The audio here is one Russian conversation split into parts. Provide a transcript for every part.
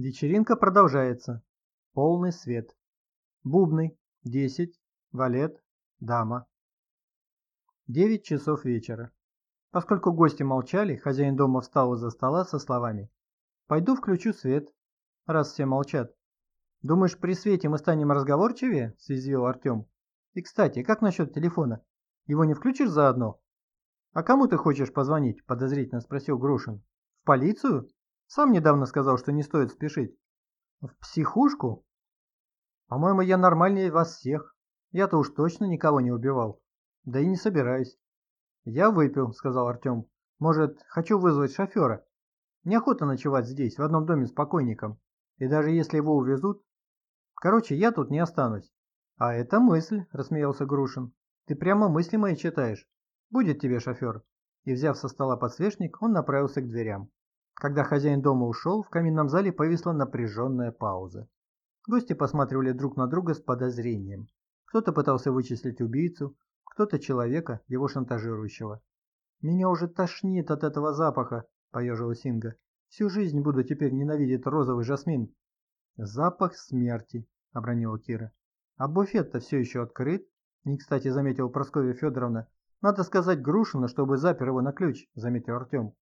Вечеринка продолжается. Полный свет. Бубны. Десять. Валет. Дама. Девять часов вечера. Поскольку гости молчали, хозяин дома встал из-за стола со словами «Пойду включу свет, раз все молчат». «Думаешь, при свете мы станем разговорчивее?» – съязвил Артем. «И, кстати, как насчет телефона? Его не включишь заодно?» «А кому ты хочешь позвонить?» – подозрительно спросил Грушин. «В полицию? Сам недавно сказал, что не стоит спешить». «В психушку?» «По-моему, я нормальнее вас всех. Я-то уж точно никого не убивал. Да и не собираюсь». «Я выпил», – сказал Артем. «Может, хочу вызвать шофера? Неохота ночевать здесь, в одном доме с покойником. И даже если его увезут, Короче, я тут не останусь. А это мысль, рассмеялся Грушин. Ты прямо мысли мои читаешь. Будет тебе шофер. И взяв со стола подсвечник, он направился к дверям. Когда хозяин дома ушел, в каминном зале повисла напряженная пауза. Гости посматривали друг на друга с подозрением. Кто-то пытался вычислить убийцу, кто-то человека, его шантажирующего. «Меня уже тошнит от этого запаха», — поежилась Инга. «Всю жизнь буду теперь ненавидеть розовый жасмин». «Запах смерти», — обронила Кира. «А буфет-то все еще открыт?» — не кстати заметила Прасковья Федоровна. «Надо сказать Грушину, чтобы запер его на ключ», — заметил Артем.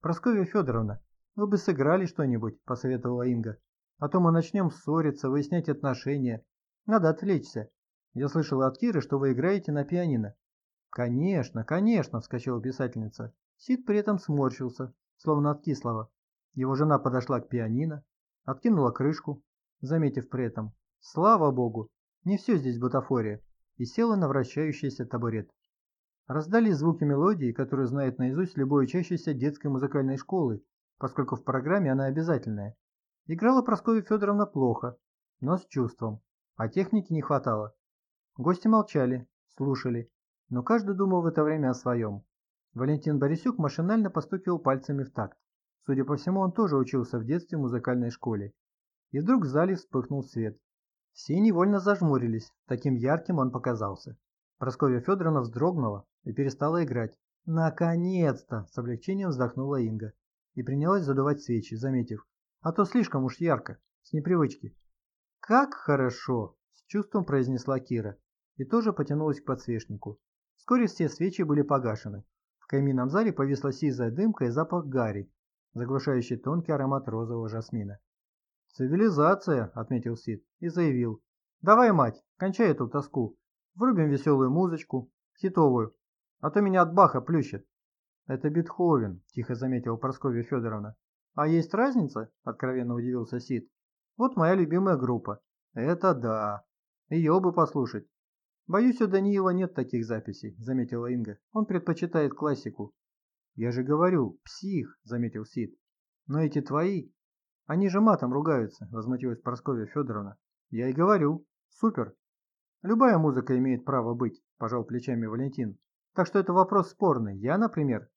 «Прасковья Федоровна, вы бы сыграли что-нибудь», — посоветовала Инга. «А то мы начнем ссориться, выяснять отношения. Надо отвлечься. Я слышала от Киры, что вы играете на пианино». «Конечно, конечно», — вскочила писательница. Сид при этом сморщился, словно от кислого. Его жена подошла к пианино, откинула крышку, заметив при этом «Слава Богу! Не все здесь бутафория!» и села на вращающийся табурет. Раздались звуки мелодии, которую знает наизусть любой учащийся детской музыкальной школы, поскольку в программе она обязательная. Играла Прасковья Федоровна плохо, но с чувством, а техники не хватало. Гости молчали, слушали, но каждый думал в это время о своем. Валентин Борисюк машинально постукивал пальцами в такт. Судя по всему, он тоже учился в детстве в музыкальной школе. И вдруг в зале вспыхнул свет. Все невольно зажмурились, таким ярким он показался. Прасковья Федоровна вздрогнула и перестала играть. «Наконец-то!» – с облегчением вздохнула Инга и принялась задувать свечи, заметив. «А то слишком уж ярко, с непривычки». «Как хорошо!» – с чувством произнесла Кира и тоже потянулась к подсвечнику. Вскоре все свечи были погашены. В каминном зале повисла сизая дымка и запах гари, заглушающий тонкий аромат розового жасмина. «Цивилизация», — отметил Сид и заявил. «Давай, мать, кончай эту тоску. Врубим веселую музычку, хитовую, а то меня от Баха плющит». «Это Бетховен», — тихо заметила Прасковья Федоровна. «А есть разница?» — откровенно удивился Сид. «Вот моя любимая группа». «Это да. Ее бы послушать». «Боюсь, у Даниила нет таких записей», — заметила Инга. «Он предпочитает классику. «Я же говорю, псих», — заметил Сид. «Но эти твои...» «Они же матом ругаются», — возмутилась Прасковья Федоровна. «Я и говорю. Супер». «Любая музыка имеет право быть», — пожал плечами Валентин. «Так что это вопрос спорный. Я, например...»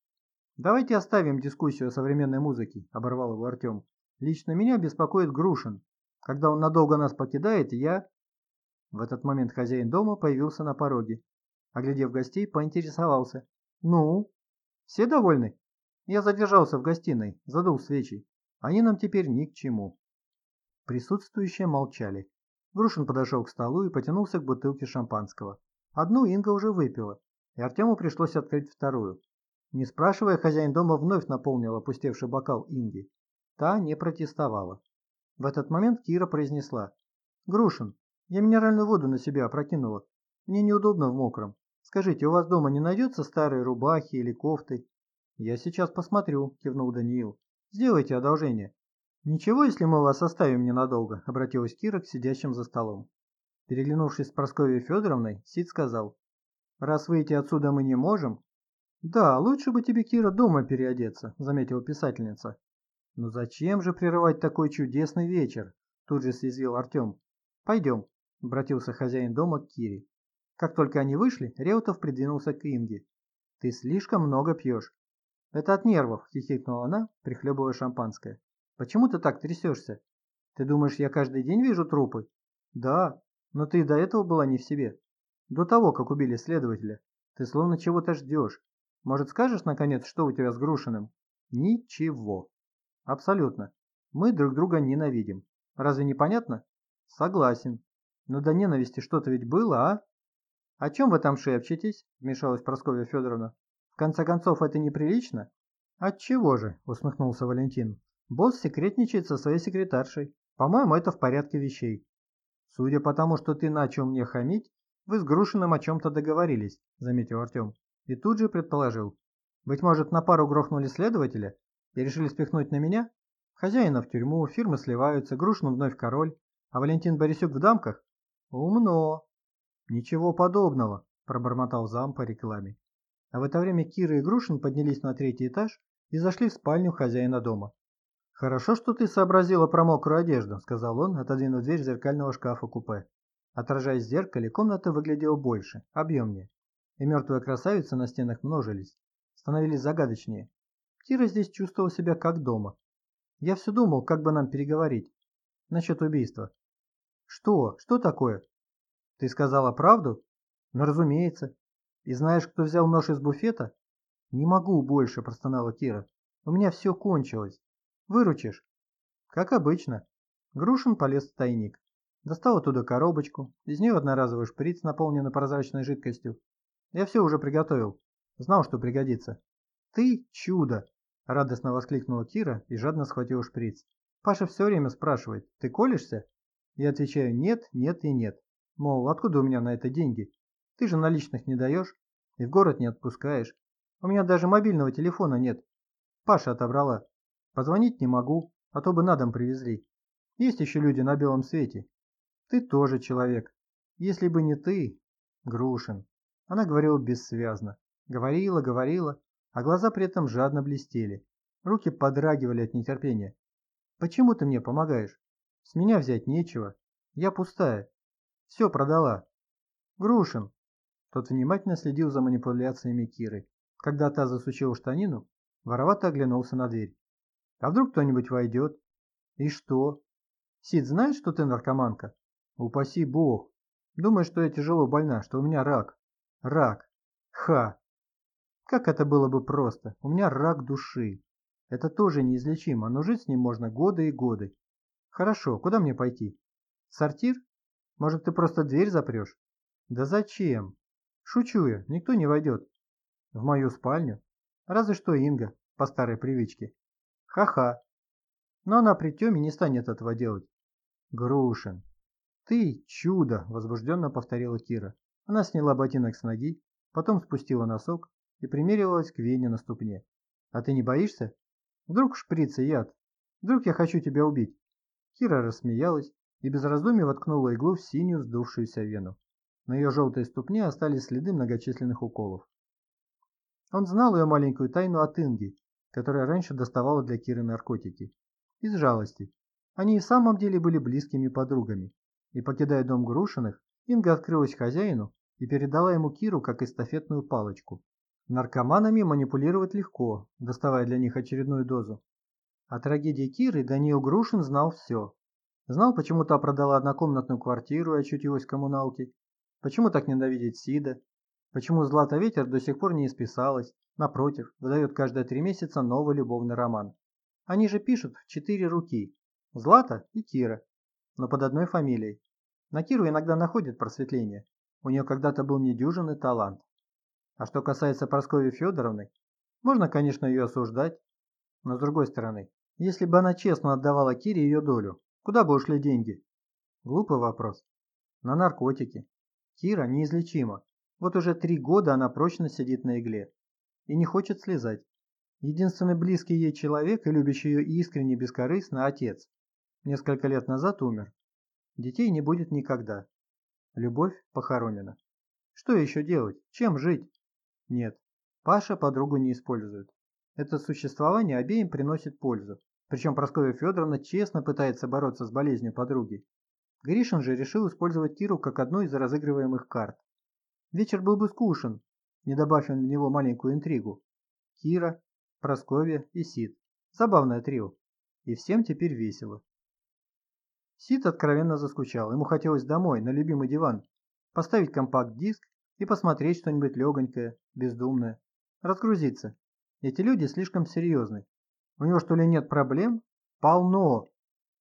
«Давайте оставим дискуссию о современной музыке», — оборвал его Артем. «Лично меня беспокоит Грушин. Когда он надолго нас покидает, я...» В этот момент хозяин дома появился на пороге. Оглядев гостей, поинтересовался. «Ну, все довольны? Я задержался в гостиной, задул свечи. Они нам теперь ни к чему. Присутствующие молчали. Грушин подошел к столу и потянулся к бутылке шампанского. Одну Инга уже выпила, и Артему пришлось открыть вторую. Не спрашивая, хозяин дома вновь наполнил опустевший бокал Инги. Та не протестовала. В этот момент Кира произнесла. «Грушин, я минеральную воду на себя опрокинула. Мне неудобно в мокром. Скажите, у вас дома не найдется старые рубахи или кофты? Я сейчас посмотрю, кивнул Даниил. Сделайте одолжение. Ничего, если мы вас оставим ненадолго, обратилась Кира к сидящим за столом. Переглянувшись с Прасковьей Федоровной, Сид сказал. Раз выйти отсюда мы не можем... Да, лучше бы тебе, Кира, дома переодеться, заметила писательница. Но зачем же прерывать такой чудесный вечер? Тут же съязвил Артем. Пойдем, обратился хозяин дома к Кире. Как только они вышли, Реутов придвинулся к Инге. «Ты слишком много пьешь». «Это от нервов», — хихикнула она, прихлебывая шампанское. «Почему ты так трясешься? Ты думаешь, я каждый день вижу трупы?» «Да, но ты до этого была не в себе. До того, как убили следователя. Ты словно чего-то ждешь. Может, скажешь, наконец, что у тебя с Грушиным?» «Ничего». «Абсолютно. Мы друг друга ненавидим. Разве не понятно? Согласен. Но до ненависти что-то ведь было, а? О чем вы там шепчетесь? Вмешалась Прасковья Федоровна. В конце концов, это неприлично? Отчего же? Усмехнулся Валентин. Босс секретничает со своей секретаршей. По-моему, это в порядке вещей. Судя по тому, что ты начал мне хамить, вы с Грушиным о чем-то договорились, заметил Артем. И тут же предположил. Быть может, на пару грохнули следователя и решили спихнуть на меня? Хозяина в тюрьму, фирмы сливаются, Грушин вновь король, а Валентин Борисюк в дамках? Умно. Ничего подобного, пробормотал зам по рекламе. А в это время Кира и Грушин поднялись на третий этаж и зашли в спальню хозяина дома. «Хорошо, что ты сообразила про мокрую одежду», — сказал он, отодвинув дверь зеркального шкафа купе. Отражаясь в зеркале, комната выглядела больше, объемнее, и мертвые красавицы на стенах множились, становились загадочнее. Кира здесь чувствовал себя как дома. Я все думал, как бы нам переговорить. Насчет убийства. Что? Что такое? Ты сказала правду? Ну, разумеется. И знаешь, кто взял нож из буфета? Не могу больше, простонала Кира. У меня все кончилось. Выручишь? Как обычно. Грушин полез в тайник. Достал оттуда коробочку. Из нее одноразовый шприц, наполненный прозрачной жидкостью. Я все уже приготовил. Знал, что пригодится. Ты чудо! Радостно воскликнула Кира и жадно схватила шприц. Паша все время спрашивает, ты колешься? Я отвечаю, нет, нет и нет. Мол, откуда у меня на это деньги? Ты же наличных не даешь и в город не отпускаешь. У меня даже мобильного телефона нет. Паша отобрала. Позвонить не могу, а то бы на дом привезли. Есть еще люди на белом свете. Ты тоже человек. Если бы не ты, Грушин. Она говорила бессвязно. Говорила, говорила, а глаза при этом жадно блестели. Руки подрагивали от нетерпения. «Почему ты мне помогаешь? С меня взять нечего. Я пустая. Все продала». «Грушин!» Тот внимательно следил за манипуляциями Киры. Когда та засучила штанину, воровато оглянулся на дверь. «А вдруг кто-нибудь войдет?» «И что?» «Сид знает, что ты наркоманка?» «Упаси бог! Думаешь, что я тяжело больна, что у меня рак?» «Рак! Ха! Как это было бы просто. У меня рак души. Это тоже неизлечимо, но жить с ним можно годы и годы. Хорошо, куда мне пойти? Сортир? Может, ты просто дверь запрешь? Да зачем? Шучу я, никто не войдет. В мою спальню? Разве что Инга, по старой привычке. Ха-ха. Но она при Тёме не станет этого делать. Грушин. Ты чудо, возбужденно повторила Кира. Она сняла ботинок с ноги, потом спустила носок, и примеривалась к вене на ступне. «А ты не боишься? Вдруг шприц и яд? Вдруг я хочу тебя убить?» Кира рассмеялась и без раздумий воткнула иглу в синюю сдувшуюся вену. На ее желтой ступне остались следы многочисленных уколов. Он знал ее маленькую тайну от Инги, которая раньше доставала для Киры наркотики. Из жалости. Они и в самом деле были близкими подругами. И покидая дом Грушиных, Инга открылась хозяину и передала ему Киру как эстафетную палочку. Наркоманами манипулировать легко, доставая для них очередную дозу. О трагедии Киры Даниил Грушин знал все. Знал, почему та продала однокомнатную квартиру и очутилась в коммуналке, почему так ненавидит Сида, почему Злата Ветер до сих пор не исписалась, напротив, выдает каждые три месяца новый любовный роман. Они же пишут в четыре руки – Злата и Кира, но под одной фамилией. На Киру иногда находит просветление, у нее когда-то был недюжинный талант. А что касается Прасковьи Федоровны, можно, конечно, ее осуждать, но с другой стороны, если бы она честно отдавала Кире ее долю, куда бы ушли деньги? Глупый вопрос. На наркотики. Кира неизлечима. Вот уже три года она прочно сидит на игле и не хочет слезать. Единственный близкий ей человек и любящий ее искренне бескорыстно – отец. Несколько лет назад умер. Детей не будет никогда. Любовь похоронена. Что еще делать? Чем жить? Нет, Паша подругу не использует. Это существование обеим приносит пользу. Причем Прасковья Федоровна честно пытается бороться с болезнью подруги. Гришин же решил использовать Киру как одну из разыгрываемых карт. Вечер был бы скучен, не добавив в него маленькую интригу. Кира, Прасковья и Сид. Забавное трио. И всем теперь весело. Сид откровенно заскучал. Ему хотелось домой, на любимый диван. Поставить компакт-диск и посмотреть что-нибудь легонькое, бездумное. Разгрузиться. Эти люди слишком серьезны. У него что ли нет проблем? Полно.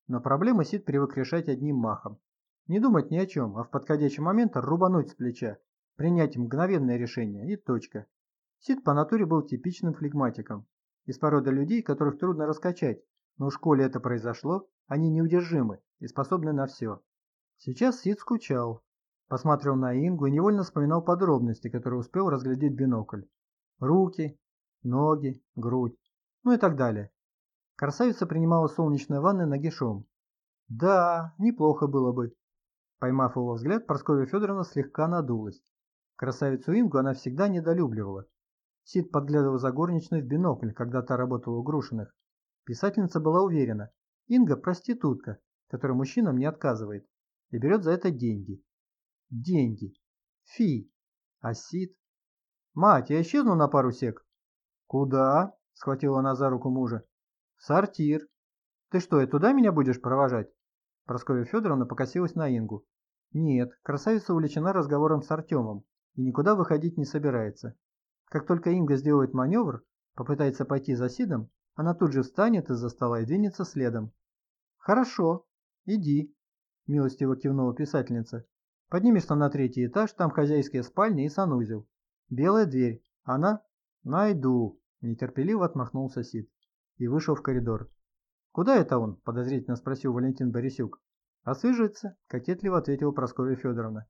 Но проблемы Сид привык решать одним махом. Не думать ни о чем, а в подходящий момент рубануть с плеча, принять мгновенное решение и точка. Сид по натуре был типичным флегматиком, из породы людей, которых трудно раскачать, но в школе это произошло, они неудержимы и способны на все. Сейчас Сид скучал, посмотрел на Ингу и невольно вспоминал подробности, которые успел разглядеть бинокль. Руки, ноги, грудь, ну и так далее. Красавица принимала солнечные ванны нагишом. Да, неплохо было бы. Поймав его взгляд, Прасковья Федоровна слегка надулась. Красавицу Ингу она всегда недолюбливала. Сид подглядывал за горничной в бинокль, когда та работала у Грушиных. Писательница была уверена, Инга проститутка, которой мужчинам не отказывает, и берет за это деньги. Деньги. Фи. Сид? Мать, я исчезну на пару сек. Куда? Схватила она за руку мужа. В сортир. Ты что, и туда меня будешь провожать? Прасковья Федоровна покосилась на Ингу. Нет, красавица увлечена разговором с Артемом и никуда выходить не собирается. Как только Инга сделает маневр, попытается пойти за Сидом, она тут же встанет из-за стола и двинется следом. «Хорошо, иди», – милостиво кивнула писательница. «Поднимешься на третий этаж, там хозяйские спальни и санузел. Белая дверь. Она?» «Найду», – нетерпеливо отмахнулся Сид и вышел в коридор. «Куда это он?» – подозрительно спросил Валентин Борисюк. «Освежиться», – кокетливо ответила Прасковья Федоровна.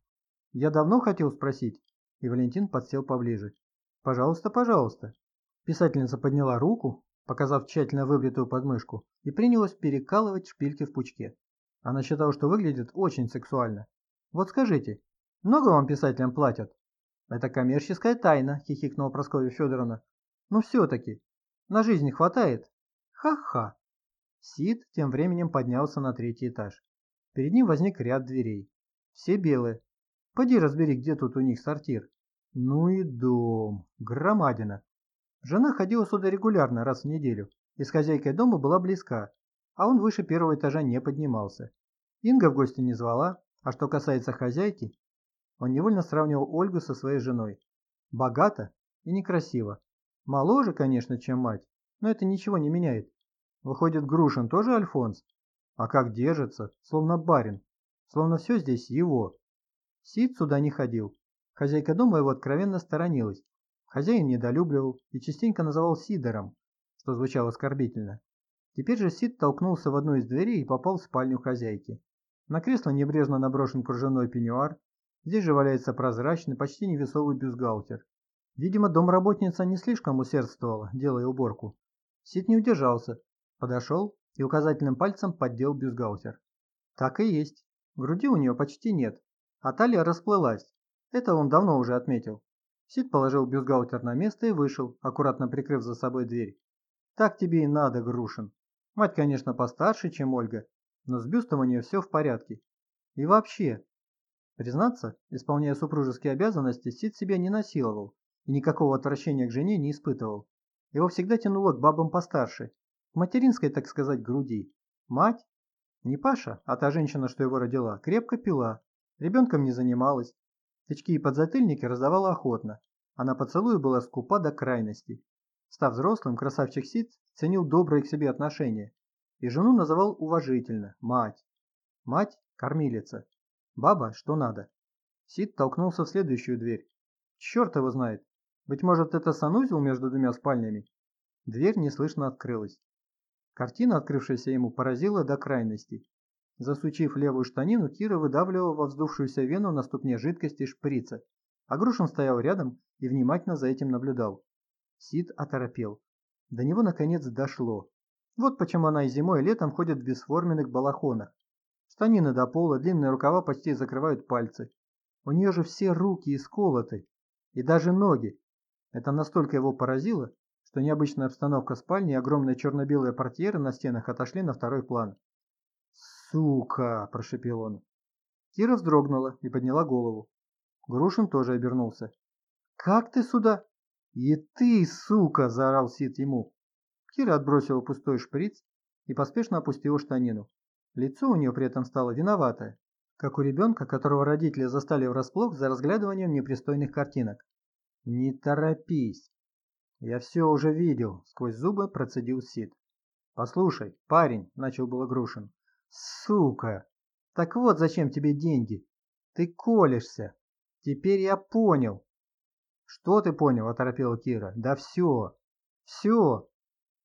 «Я давно хотел спросить». И Валентин подсел поближе. «Пожалуйста, пожалуйста». Писательница подняла руку, показав тщательно выбритую подмышку, и принялась перекалывать шпильки в пучке. Она считала, что выглядит очень сексуально. «Вот скажите, много вам писателям платят?» «Это коммерческая тайна», – хихикнула Прасковья Федоровна. «Но все-таки, на жизнь хватает?» «Ха-ха!» Сид тем временем поднялся на третий этаж. Перед ним возник ряд дверей. Все белые. Поди разбери, где тут у них сортир. Ну и дом. Громадина. Жена ходила сюда регулярно, раз в неделю, и с хозяйкой дома была близка, а он выше первого этажа не поднимался. Инга в гости не звала, а что касается хозяйки, он невольно сравнивал Ольгу со своей женой. Богато и некрасиво. Моложе, конечно, чем мать, но это ничего не меняет. Выходит, Грушин тоже Альфонс? А как держится, словно барин, словно все здесь его. Сид сюда не ходил. Хозяйка дома его откровенно сторонилась. Хозяин недолюбливал и частенько называл Сидором, что звучало оскорбительно. Теперь же Сид толкнулся в одну из дверей и попал в спальню хозяйки. На кресло небрежно наброшен кружевной пеньюар, здесь же валяется прозрачный, почти невесовый бюстгальтер. Видимо, домработница не слишком усердствовала, делая уборку. Сид не удержался, подошел и указательным пальцем поддел бюстгальтер. Так и есть. Груди у нее почти нет, а талия расплылась. Это он давно уже отметил. Сид положил бюстгальтер на место и вышел, аккуратно прикрыв за собой дверь. Так тебе и надо, Грушин. Мать, конечно, постарше, чем Ольга, но с бюстом у нее все в порядке. И вообще, признаться, исполняя супружеские обязанности, Сид себя не насиловал и никакого отвращения к жене не испытывал. Его всегда тянуло к бабам постарше, к материнской, так сказать, груди. Мать, не Паша, а та женщина, что его родила, крепко пила, ребенком не занималась, тычки и подзатыльники раздавала охотно, а на поцелуи была скупа до крайности. Став взрослым, красавчик Сид ценил добрые к себе отношения и жену называл уважительно «мать». Мать – кормилица. Баба – что надо. Сид толкнулся в следующую дверь. Черт его знает. Быть может, это санузел между двумя спальнями? Дверь неслышно открылась. Картина, открывшаяся ему, поразила до крайности. Засучив левую штанину, Кира выдавливала во вздувшуюся вену на ступне жидкости шприца, а Грушин стоял рядом и внимательно за этим наблюдал. Сид оторопел. До него наконец дошло. Вот почему она и зимой, и летом ходит в бесформенных балахонах. Штанины до пола, длинные рукава почти закрывают пальцы. У нее же все руки исколоты. И даже ноги. Это настолько его поразило, что необычная обстановка спальни и огромные черно-белые портьеры на стенах отошли на второй план. «Сука!» – прошепел он. Кира вздрогнула и подняла голову. Грушин тоже обернулся. «Как ты сюда?» «И ты, сука!» – заорал Сид ему. Кира отбросила пустой шприц и поспешно опустила штанину. Лицо у нее при этом стало виноватое, как у ребенка, которого родители застали врасплох за разглядыванием непристойных картинок. «Не торопись!» «Я все уже видел», — сквозь зубы процедил Сид. «Послушай, парень», — начал было Грушин, — Сука! Так вот зачем тебе деньги. Ты колешься. Теперь я понял. Что ты понял, оторопела Кира. Да все. Все.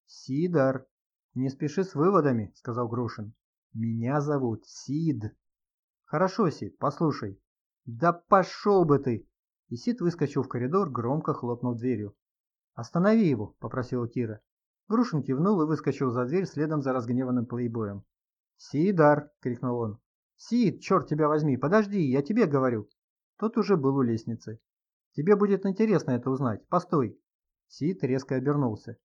Сидор. Не спеши с выводами, сказал Грушин. Меня зовут Сид. Хорошо, Сид, послушай. Да пошел бы ты. И Сид выскочил в коридор, громко хлопнув дверью. «Останови его», — попросила Кира. Грушин кивнул и выскочил за дверь следом за разгневанным плейбоем. «Сидар!» — крикнул он. «Сид, черт тебя возьми, подожди, я тебе говорю!» Тот уже был у лестницы. «Тебе будет интересно это узнать. Постой!» Сид резко обернулся.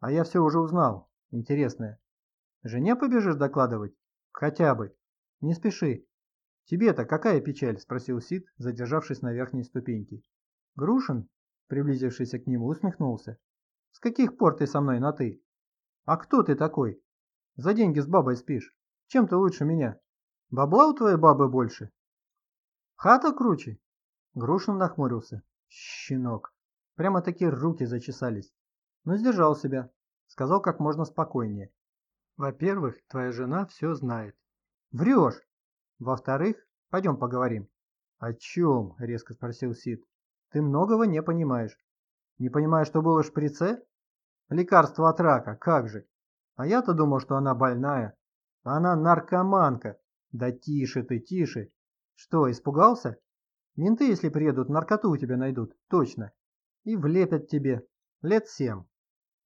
«А я все уже узнал. Интересное. Жене побежишь докладывать? Хотя бы. Не спеши. Тебе-то какая печаль?» — спросил Сид, задержавшись на верхней ступеньке. Грушин, приблизившийся к нему, усмехнулся. «С каких пор ты со мной на «ты»? А кто ты такой? За деньги с бабой спишь. Чем ты лучше меня? Бабла у твоей бабы больше? Хата круче?» Грушин нахмурился. «Щенок!» Прямо такие руки зачесались. Но сдержал себя. Сказал как можно спокойнее. «Во-первых, твоя жена все знает». «Врешь!» Во-вторых, пойдем поговорим. О чем? резко спросил Сид. Ты многого не понимаешь. Не понимаешь, что было в шприце? Лекарство от рака, как же? А я-то думал, что она больная. Она наркоманка. Да тише ты, тише. Что, испугался? Менты, если приедут, наркоту у тебя найдут, точно. И влепят тебе. Лет семь.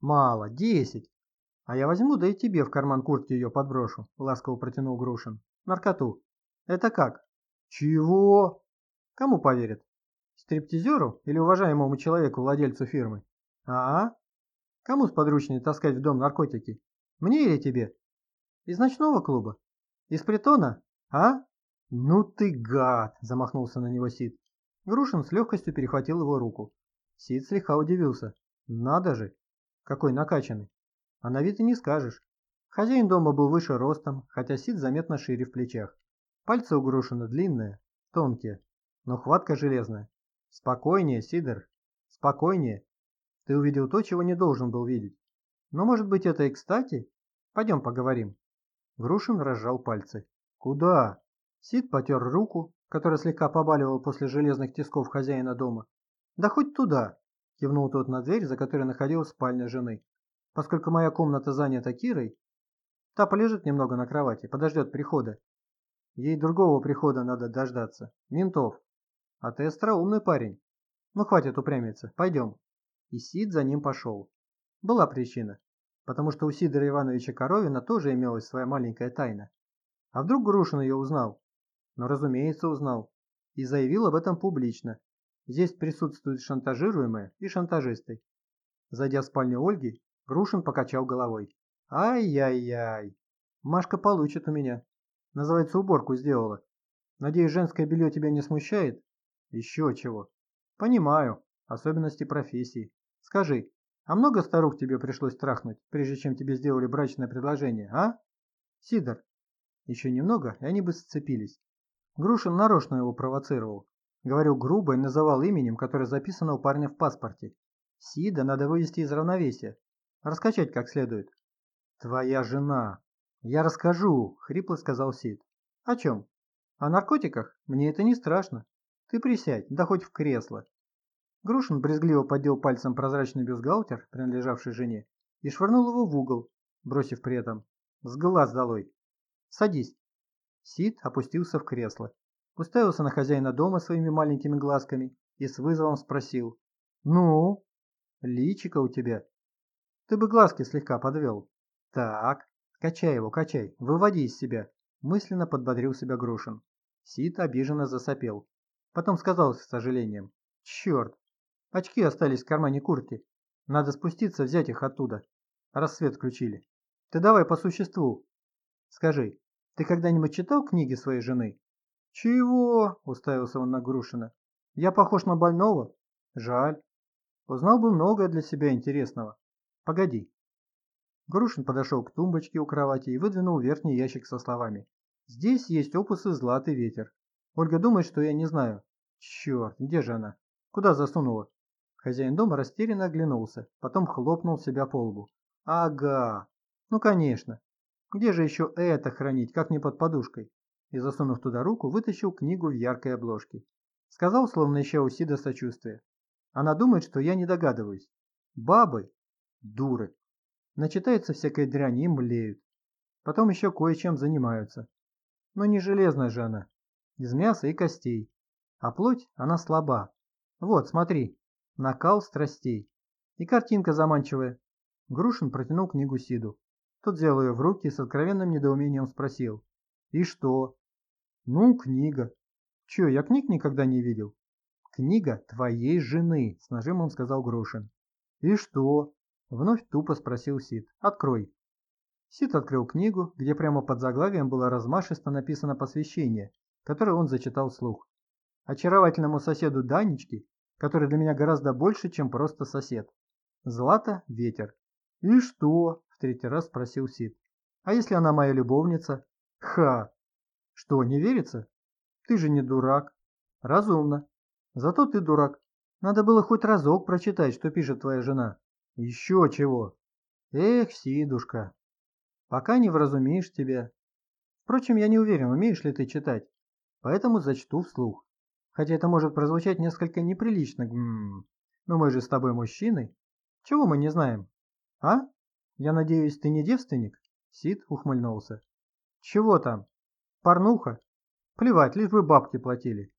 Мало, десять. А я возьму, да и тебе в карман куртки ее подброшу, ласково протянул Грушин. Наркоту. Это как? Чего? Кому поверят? Стриптизеру или уважаемому человеку, владельцу фирмы? А? Кому сподручнее таскать в дом наркотики? Мне или тебе? Из ночного клуба? Из притона? А? Ну ты гад, замахнулся на него Сид. Грушин с легкостью перехватил его руку. Сид слегка удивился. Надо же, какой накачанный. А на вид и не скажешь. Хозяин дома был выше ростом, хотя Сид заметно шире в плечах. Пальцы у Грушина длинные, тонкие, но хватка железная. Спокойнее, Сидор, спокойнее. Ты увидел то, чего не должен был видеть. Но может быть это и кстати? Пойдем поговорим. Грушин разжал пальцы. Куда? Сид потер руку, которая слегка побаливала после железных тисков хозяина дома. Да хоть туда, кивнул тот на дверь, за которой находилась спальня жены. Поскольку моя комната занята Кирой, та полежит немного на кровати, подождет прихода. Ей другого прихода надо дождаться. Ментов. А ты остроумный парень. Ну хватит упрямиться. Пойдем. И Сид за ним пошел. Была причина. Потому что у Сидора Ивановича Коровина тоже имелась своя маленькая тайна. А вдруг Грушин ее узнал? Но, разумеется, узнал. И заявил об этом публично. Здесь присутствуют шантажируемые и шантажисты. Зайдя в спальню Ольги, Грушин покачал головой. Ай-яй-яй. Машка получит у меня. Называется, уборку сделала. Надеюсь, женское белье тебя не смущает? Еще чего. Понимаю. Особенности профессии. Скажи, а много старух тебе пришлось трахнуть, прежде чем тебе сделали брачное предложение, а? Сидор. Еще немного, и они бы сцепились. Грушин нарочно его провоцировал. Говорил грубо и называл именем, которое записано у парня в паспорте. Сида надо вывести из равновесия. Раскачать как следует. Твоя жена. «Я расскажу», — хрипло сказал Сид. «О чем?» «О наркотиках? Мне это не страшно. Ты присядь, да хоть в кресло». Грушин брезгливо поддел пальцем прозрачный бюстгальтер, принадлежавший жене, и швырнул его в угол, бросив при этом «С глаз долой!» «Садись!» Сид опустился в кресло, уставился на хозяина дома своими маленькими глазками и с вызовом спросил «Ну, личика у тебя?» «Ты бы глазки слегка подвел». «Так, «Качай его, качай, выводи из себя!» Мысленно подбодрил себя Грушин. Сид обиженно засопел. Потом сказал с сожалением. «Черт! Очки остались в кармане куртки. Надо спуститься, взять их оттуда. Рассвет включили. Ты давай по существу. Скажи, ты когда-нибудь читал книги своей жены?» «Чего?» – уставился он на Грушина. «Я похож на больного? Жаль. Узнал бы многое для себя интересного. Погоди, Грушин подошел к тумбочке у кровати и выдвинул верхний ящик со словами. «Здесь есть опусы «Златый ветер». Ольга думает, что я не знаю. Черт, где же она? Куда засунула?» Хозяин дома растерянно оглянулся, потом хлопнул себя по лбу. «Ага, ну конечно. Где же еще это хранить, как не под подушкой? И засунув туда руку, вытащил книгу в яркой обложке. Сказал, словно ища у Сида сочувствия. Она думает, что я не догадываюсь. Бабы – дуры. Начитаются всякой дряни и млеют. Потом еще кое-чем занимаются. Но не железная же она. Из мяса и костей. А плоть, она слаба. Вот, смотри. Накал страстей. И картинка заманчивая. Грушин протянул книгу Сиду. Тот взял ее в руки и с откровенным недоумением спросил. «И что?» «Ну, книга». «Че, я книг никогда не видел?» «Книга твоей жены», — с нажимом сказал Грушин. «И что?» — вновь тупо спросил Сид. «Открой». Сид открыл книгу, где прямо под заглавием было размашисто написано посвящение, которое он зачитал вслух. Очаровательному соседу Данечке, который для меня гораздо больше, чем просто сосед. Злата – ветер. «И что?» – в третий раз спросил Сид. «А если она моя любовница?» «Ха!» «Что, не верится?» «Ты же не дурак». «Разумно. Зато ты дурак. Надо было хоть разок прочитать, что пишет твоя жена». «Еще чего?» «Эх, Сидушка, пока не вразумеешь тебя. Впрочем, я не уверен, умеешь ли ты читать, поэтому зачту вслух. Хотя это может прозвучать несколько неприлично, но мы же с тобой мужчины. Чего мы не знаем? А? Я надеюсь, ты не девственник? Сид ухмыльнулся. Чего там? Порнуха? Плевать, лишь бы бабки платили.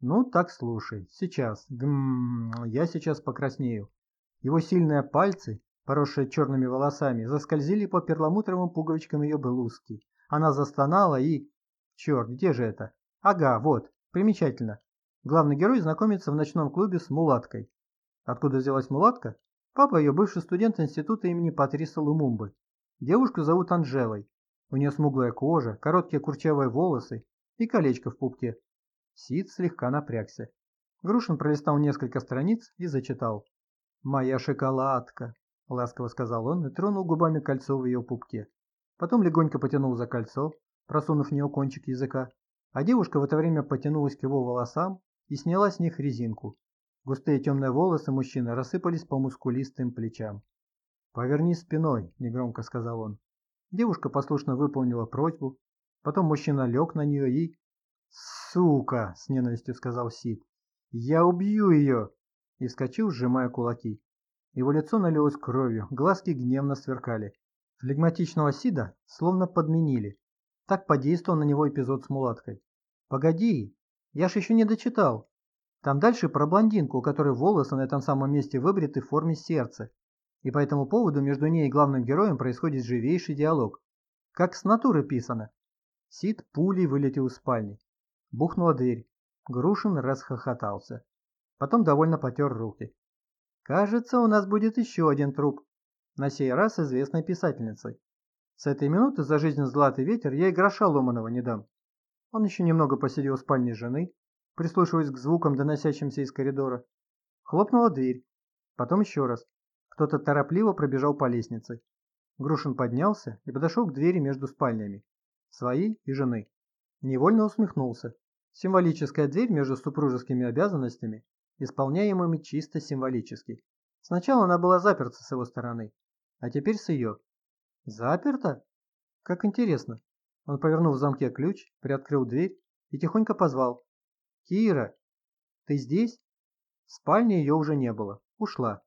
Ну, так слушай, сейчас, гм, я сейчас покраснею. Его сильные пальцы, поросшие черными волосами, заскользили по перламутровым пуговичкам ее блузки. Она застонала и... Черт, где же это? Ага, вот, примечательно. Главный герой знакомится в ночном клубе с мулаткой. Откуда взялась мулатка? Папа ее бывший студент института имени Патриса Лумумбы. Девушку зовут Анжелой. У нее смуглая кожа, короткие курчавые волосы и колечко в пупке. Сид слегка напрягся. Грушин пролистал несколько страниц и зачитал. «Моя шоколадка», — ласково сказал он и тронул губами кольцо в ее пупке. Потом легонько потянул за кольцо, просунув в нее кончик языка, а девушка в это время потянулась к его волосам и сняла с них резинку. Густые темные волосы мужчины рассыпались по мускулистым плечам. «Поверни спиной», — негромко сказал он. Девушка послушно выполнила просьбу. Потом мужчина лег на нее и... «Сука!» — с ненавистью сказал Сид. «Я убью ее!» И вскочил, сжимая кулаки. Его лицо налилось кровью, глазки гневно сверкали. Флегматичного Сида словно подменили. Так подействовал на него эпизод с мулаткой. «Погоди, я ж еще не дочитал. Там дальше про блондинку, у которой волосы на этом самом месте выбриты в форме сердца. И по этому поводу между ней и главным героем происходит живейший диалог. Как с натуры писано. Сид пулей вылетел из спальни. Бухнула дверь. Грушин расхохотался. Потом довольно потер руки. «Кажется, у нас будет еще один труп. На сей раз известной писательницей. С этой минуты за жизнь златый ветер я и гроша ломаного не дам. Он еще немного посидел в спальне жены, прислушиваясь к звукам, доносящимся из коридора. Хлопнула дверь. Потом еще раз. Кто-то торопливо пробежал по лестнице. Грушин поднялся и подошел к двери между спальнями. Своей и жены. Невольно усмехнулся. Символическая дверь между супружескими обязанностями, исполняемыми чисто символически. Сначала она была заперта с его стороны, а теперь с ее. Заперта? Как интересно. Он повернул в замке ключ, приоткрыл дверь и тихонько позвал. «Кира, ты здесь?» В спальне ее уже не было. Ушла.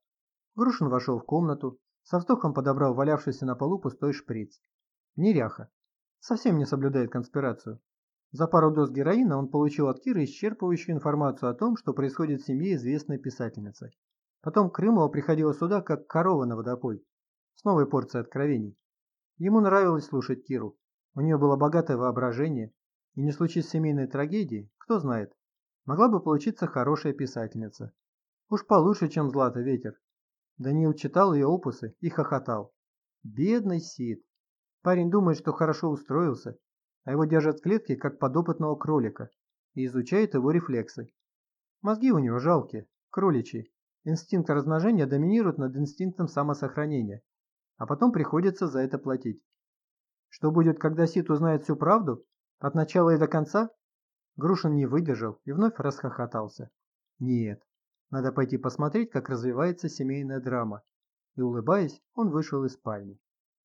Грушин вошел в комнату, со вздохом подобрал валявшийся на полу пустой шприц. Неряха. Совсем не соблюдает конспирацию. За пару доз героина он получил от Киры исчерпывающую информацию о том, что происходит в семье известной писательницы. Потом Крымова приходила сюда, как корова на водопой. С новой порцией откровений. Ему нравилось слушать Киру. У нее было богатое воображение, и не случись семейной трагедии, кто знает, могла бы получиться хорошая писательница. Уж получше, чем Злата Ветер. Даниил читал ее опусы и хохотал. Бедный Сид. Парень думает, что хорошо устроился, а его держат в клетке, как подопытного кролика, и изучает его рефлексы. Мозги у него жалкие, кроличьи. Инстинкт размножения доминирует над инстинктом самосохранения, а потом приходится за это платить. Что будет, когда Сит узнает всю правду? От начала и до конца? Грушин не выдержал и вновь расхохотался. Нет, надо пойти посмотреть, как развивается семейная драма. И улыбаясь, он вышел из спальни.